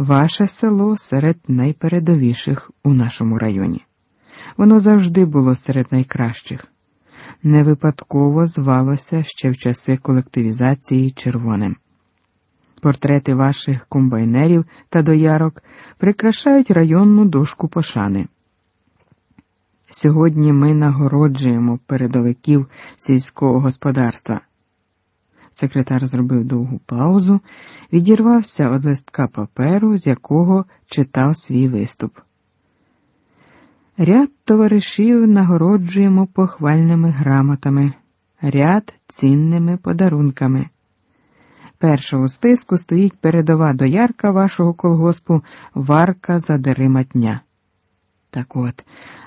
Ваше село серед найпередовіших у нашому районі. Воно завжди було серед найкращих. Не випадково звалося ще в часи колективізації червоним. Портрети ваших комбайнерів та доярок прикрашають районну дошку пошани. Сьогодні ми нагороджуємо передовиків сільського господарства. Секретар зробив довгу паузу, відірвався від листка паперу, з якого читав свій виступ. Ряд товаришів нагороджуємо похвальними грамотами, ряд цінними подарунками. Перша у списку стоїть передова доярка вашого колгоспу Варка Задериматня. Так от,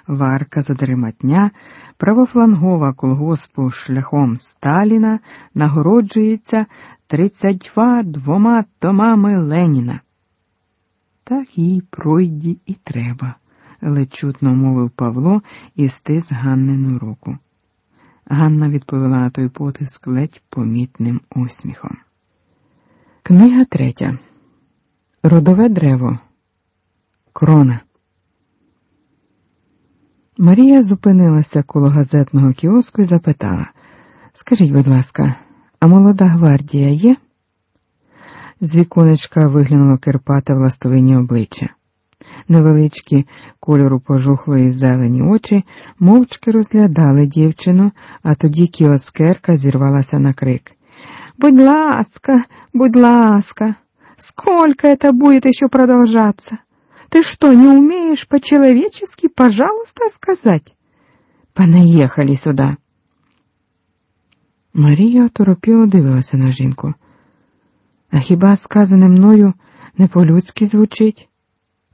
Варка Задериматня, правофлангова колгоспу шляхом Сталіна, нагороджується 32 двома томами Леніна. Так їй пройді і треба, ледь чутно мовив Павло і стис Ганнину руку. Ганна відповіла на той потиск ледь помітним усміхом. Книга третя. Родове древо. Крона. Марія зупинилася коло газетного кіоску і запитала Скажіть, будь ласка, а молода гвардія є? З віконечка виглянуло Кирпата властовинні обличчя. Невеличкі кольору пожухлої зелені очі мовчки розглядали дівчину, а тоді кіоскерка зірвалася на крик. Будь ласка, будь ласка, сколько это будет еще продолжаться? Ты что, не умеешь по-человечески, пожалуйста, сказать? Понаехали сюда. Марія оторопіло дивилася на жінку. А хіба сказане мною не по-людськи звучить?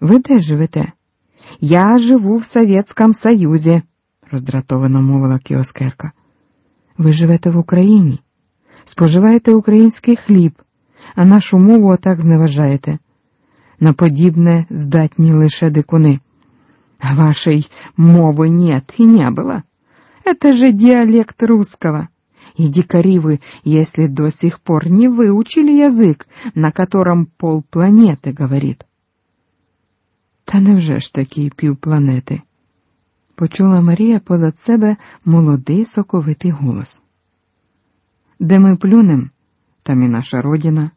Ви де живете? Я живу в Совєтському Союзі, роздратовано мовила кіоскерка. Ви живете в Україні, споживаєте український хліб, а нашу мову отак зневажаєте На подібне здатні лише дикуни. А вашей мовы нет и не было. Это же диалект русского. И дикари вы, если до сих пор не выучили язык, на котором полпланеты говорит. Та невже ж такі півпланети? Почула Марія позад себе молодий соковитий голос. Де ми плюнем, там і наша родина.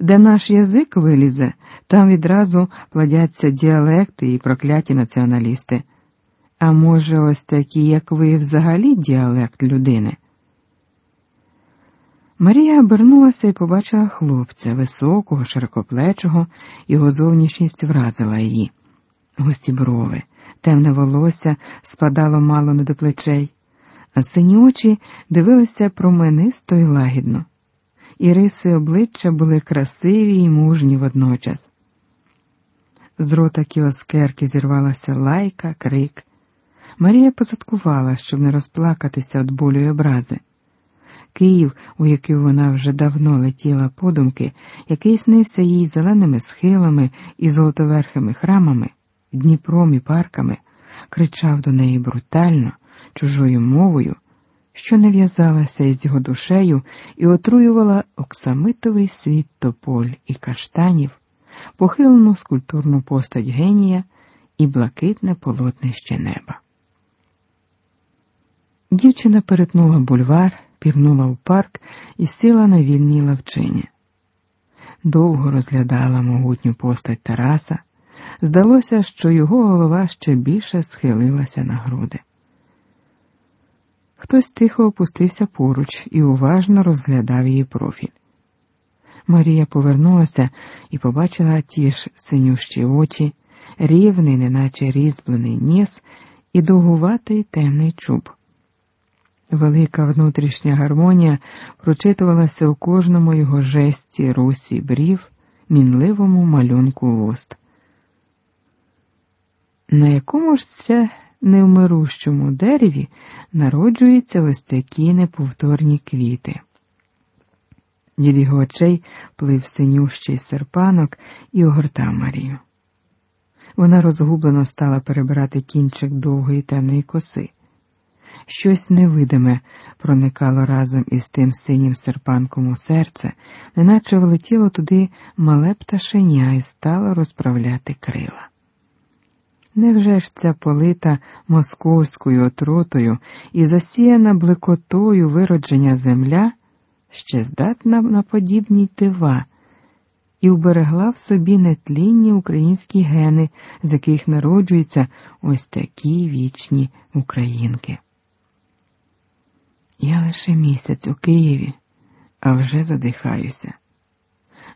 Де наш язик вилізе, там відразу плодяться діалекти і прокляті націоналісти. А може, ось такі, як ви, взагалі діалект людини? Марія обернулася і побачила хлопця, високого, широкоплечого, його зовнішність вразила її. Густі брови, темне волосся спадало мало не до плечей, а сині очі дивилися променисто й лагідно і риси обличчя були красиві й мужні водночас. З рота кіоскерки зірвалася лайка, крик. Марія позадкувала, щоб не розплакатися від болю й образи. Київ, у який вона вже давно летіла подумки, який снився їй зеленими схилами і золотоверхими храмами, Дніпром і парками, кричав до неї брутально, чужою мовою, що не в'язалася із його душею і отруювала оксамитовий світ тополь і каштанів, похилену скульптурну постать генія і блакитне полотнище неба. Дівчина перетнула бульвар, пірнула в парк і сіла на вільній лавчині. Довго розглядала могутню постать Тараса. Здалося, що його голова ще більше схилилася на груди. Хтось тихо опустився поруч і уважно розглядав її профіль. Марія повернулася і побачила ті ж синющі очі, рівний, неначе різьблений ніс і довгуватий темний чуб. Велика внутрішня гармонія прочитувалася у кожному його жесті, русі, брів, мінливому малюнку вуст. На якому ж це невмирущому дереві народжуються ось такі неповторні квіти. Від його очей плив синющий серпанок і огортав Марію. Вона розгублено стала перебирати кінчик довгої темної коси. Щось невидиме проникало разом із тим синім серпанком у серце, неначе влетіло туди мале пташеня і стало розправляти крила. Невже ж ця полита московською отрутою і засіяна блекотою виродження земля ще здатна на подібні дива? і вберегла в собі нетлінні українські гени, з яких народжуються ось такі вічні українки. Я лише місяць у Києві, а вже задихаюся.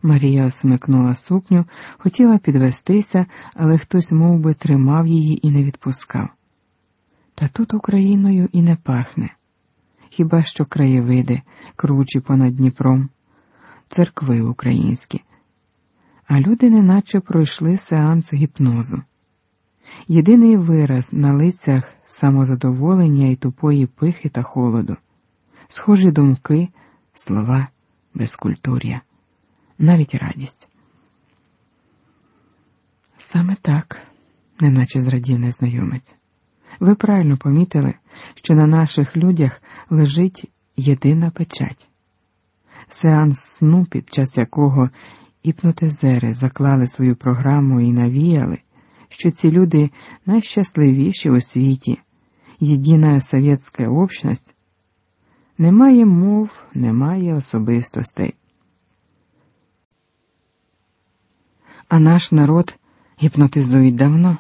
Марія осмикнула сукню, хотіла підвестися, але хтось мов би, тримав її і не відпускав. Та тут Україною і не пахне. Хіба що краєвиди, кручі понад Дніпром, церкви українські, а люди неначе пройшли сеанс гіпнозу. Єдиний вираз на лицях самозадоволення і тупої пихи та холоду, схожі думки, слова, безкультур'я, навіть радість. Саме так, неначе зрадів незнайомець. Ви правильно помітили, що на наших людях лежить єдина печать. Сеанс сну, під час якого Іпнотизери заклали свою програму і навіяли, що ці люди найщасливіші у світі, єдина совєтська общність, немає мов, немає особистостей. А наш народ гіпнотизують давно,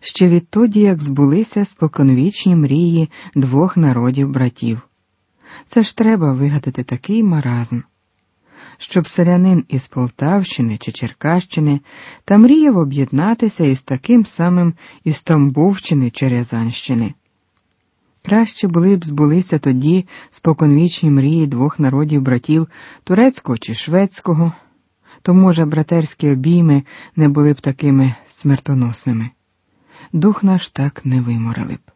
ще відтоді, як збулися споконвічні мрії двох народів братів. Це ж треба вигадати такий маразм щоб селянин із Полтавщини чи Черкащини та мріяв об'єднатися із таким самим із Тамбовщини чи Рязанщини. Краще були б збулися тоді споконвічні мрії двох народів братів турецького чи шведського, то, може, братерські обійми не були б такими смертоносними. Дух наш так не виморали б.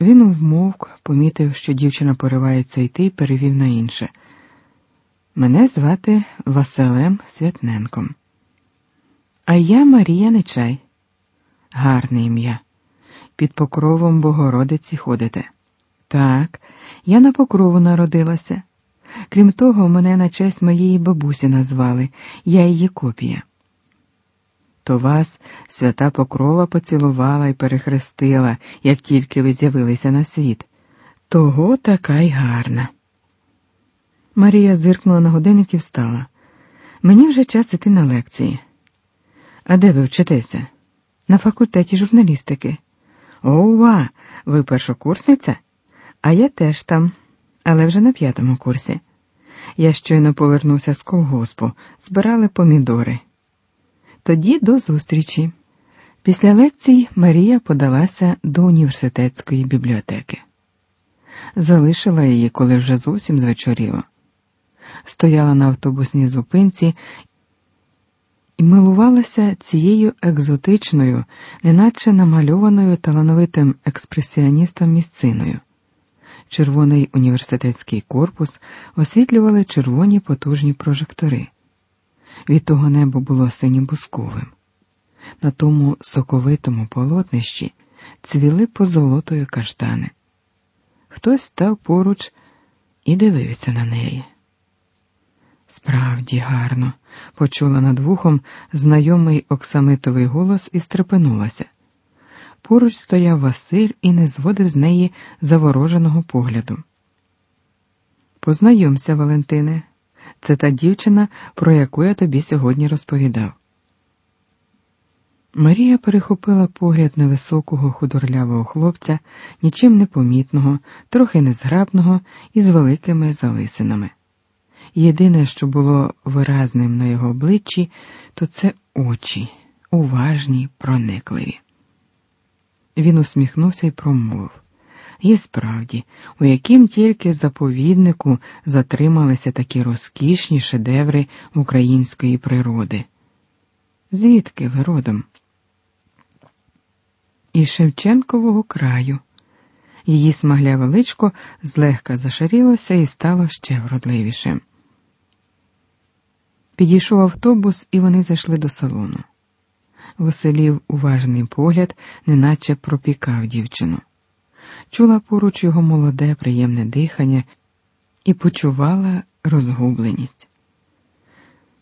Він вмовк, помітив, що дівчина поривається йти, і перевів на інше. Мене звати Василем Святненком. А я Марія Нечай. Гарне ім'я. Під покровом Богородиці ходите. Так, я на покрову народилася. Крім того, мене на честь моєї бабусі назвали, я її копія. То вас свята покрова поцілувала і перехрестила, як тільки ви з'явилися на світ. Того така й гарна. Марія зиркнула на годинник і встала. Мені вже час іти на лекції. А де ви вчитеся? На факультеті журналістики. Ова, ви першокурсниця? А я теж там, але вже на п'ятому курсі. Я щойно повернувся з колгоспу, збирали помідори. Тоді до зустрічі. Після лекцій Марія подалася до університетської бібліотеки. Залишила її, коли вже зовсім звечоріло стояла на автобусній зупинці і милувалася цією екзотичною, неначе намальованою талановитим експресіоністом місциною. Червоний університетський корпус освітлювали червоні потужні прожектори. Від того небо було синім бусковим. На тому соковитому полотнищі цвіли позолотою каштани. Хтось став поруч і дивився на неї. Справді гарно, почула над вухом знайомий оксамитовий голос і стрепенулася. Поруч стояв Василь і не зводив з неї завороженого погляду. Познайомся, Валентине, це та дівчина, про яку я тобі сьогодні розповідав. Марія перехопила погляд невисокого худорлявого хлопця, нічим не помітного, трохи незграбного і з великими залисинами. Єдине, що було виразним на його обличчі, то це очі, уважні, проникливі. Він усміхнувся і промовив. І справді, у яким тільки заповіднику затрималися такі розкішні шедеври української природи. Звідки ви родом? Із Шевченкового краю. Її смагляве личко злегка зашарілося і стало ще вродливішим. Підійшов автобус, і вони зайшли до салону. Василів уважний погляд, неначе пропікав дівчину. чула поруч його молоде, приємне дихання і почувала розгубленість.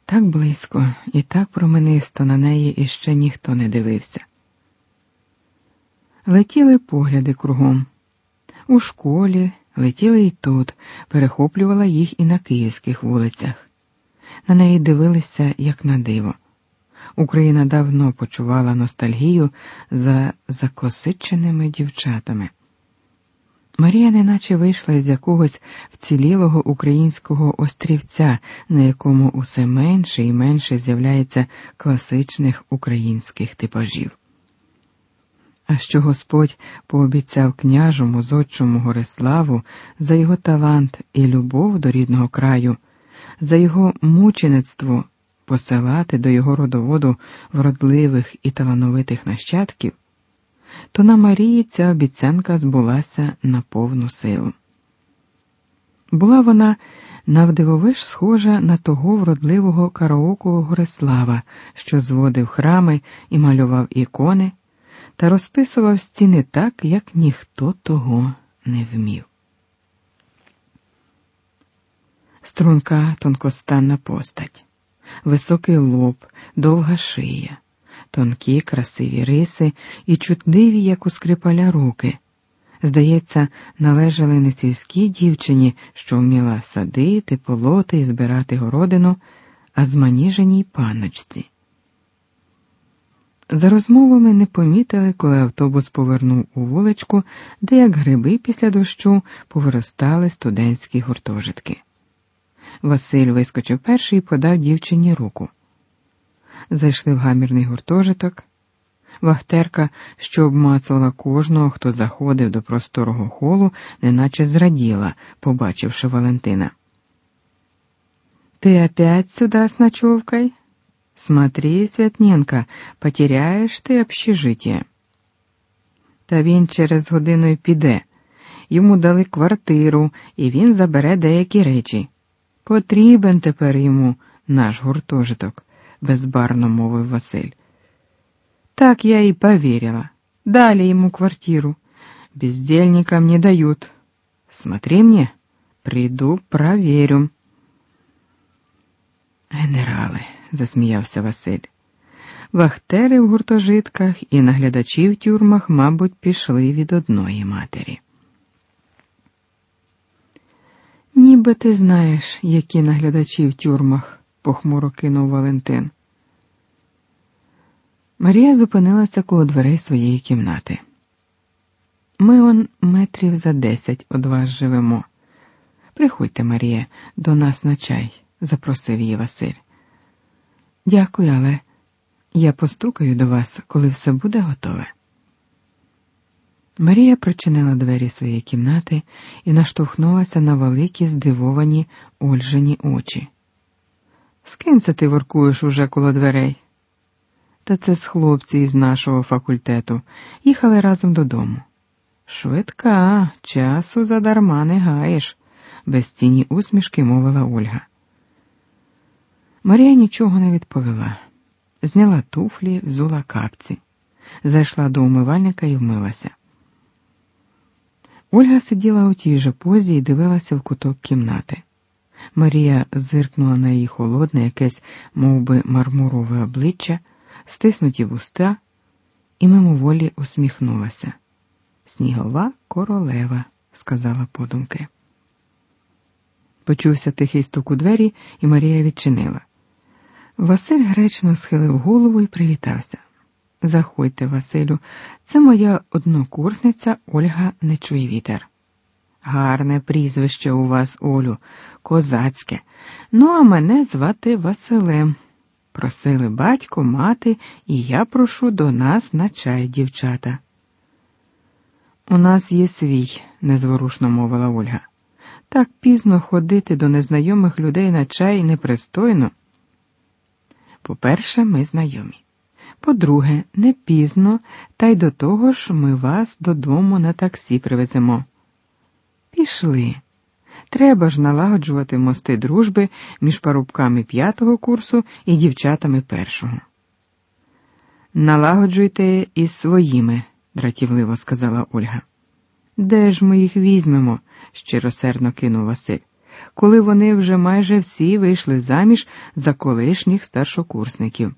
Так близько і так променисто на неї іще ніхто не дивився. Летіли погляди кругом. У школі летіли й тут, перехоплювала їх і на київських вулицях. На неї дивилися, як на диво. Україна давно почувала ностальгію за закосиченими дівчатами. Марія неначе вийшла з якогось вцілілого українського острівця, на якому усе менше і менше з'являється класичних українських типажів. А що Господь пообіцяв княжому зодчому Гориславу за його талант і любов до рідного краю, за його мучеництво посилати до його родоводу вродливих і талановитих нащадків, то на Марії ця обіцянка збулася на повну силу. Була вона навдивовиш схожа на того вродливого караокового Горислава, що зводив храми і малював ікони, та розписував стіни так, як ніхто того не вмів. Струнка тонкостанна постать високий лоб, довга шия, тонкі, красиві риси і чутливі, як у скрипаля руки. Здається, належали не сільській дівчині, що вміла садити, полоти і збирати городину, а зманіженій паночці. За розмовами не помітили, коли автобус повернув у вуличку, де, як гриби після дощу, повиростали студентські гуртожитки. Василь вискочив перший і подав дівчині руку. Зайшли в гамірний гуртожиток. Вахтерка, що обмацувала кожного, хто заходив до просторого холу, неначе зраділа, побачивши Валентина. Ты опять сюда с ночевкой? Смотри, Святненко, потеряєш ти общежитие. Та він через годину й піде. Йому дали квартиру, і він забере деякі речі. Потрібен тепер йому наш гуртожиток, безбарно мовив Василь. Так я и поверила. Дали ему квартиру. Бездельникам не дают. Смотри мне, приду, проверю. Генерали, засміявся Василь. Вахтери в гуртожитках і наглядачі в тюрмах, мабуть, пішли від одної матері. Ніби ти знаєш, які наглядачі в тюрмах, похмуро кинув Валентин. Марія зупинилася коло дверей своєї кімнати. Ми он метрів за десять од вас живемо. Приходьте, Марія, до нас на чай, запросив її Василь. Дякую, але я постукаю до вас, коли все буде готове. Марія прочинила двері своєї кімнати і наштовхнулася на великі здивовані Ольжені очі. З ким це ти воркуєш уже коло дверей? Та це з хлопці із нашого факультету їхали разом додому. Швидка, часу задарма не гаєш, без тіні усмішки мовила Ольга. Марія нічого не відповіла. Зняла туфлі, взула капці, зайшла до умивальника і вмилася. Ольга сиділа у тій же позі і дивилася в куток кімнати. Марія зиркнула на її холодне, якесь мов би, мармурове обличчя, стиснуті вуста і мимоволі усміхнулася. Снігова королева, сказала подумки. Почувся тихий стук у двері, і Марія відчинила. Василь гречно схилив голову і привітався. Заходьте, Василю, це моя однокурсниця Ольга Нечуйвітер. Гарне прізвище у вас, Олю, козацьке. Ну, а мене звати Василем. Просили батько, мати, і я прошу до нас на чай, дівчата. У нас є свій, незворушно мовила Ольга. Так пізно ходити до незнайомих людей на чай непристойно. По-перше, ми знайомі. По-друге, не пізно, та й до того ж ми вас додому на таксі привеземо. Пішли. Треба ж налагоджувати мости дружби між парубками п'ятого курсу і дівчатами першого. Налагоджуйте із своїми, дратівливо сказала Ольга. Де ж ми їх візьмемо? щиросердно кинув Василь, коли вони вже майже всі вийшли заміж за колишніх старшокурсників.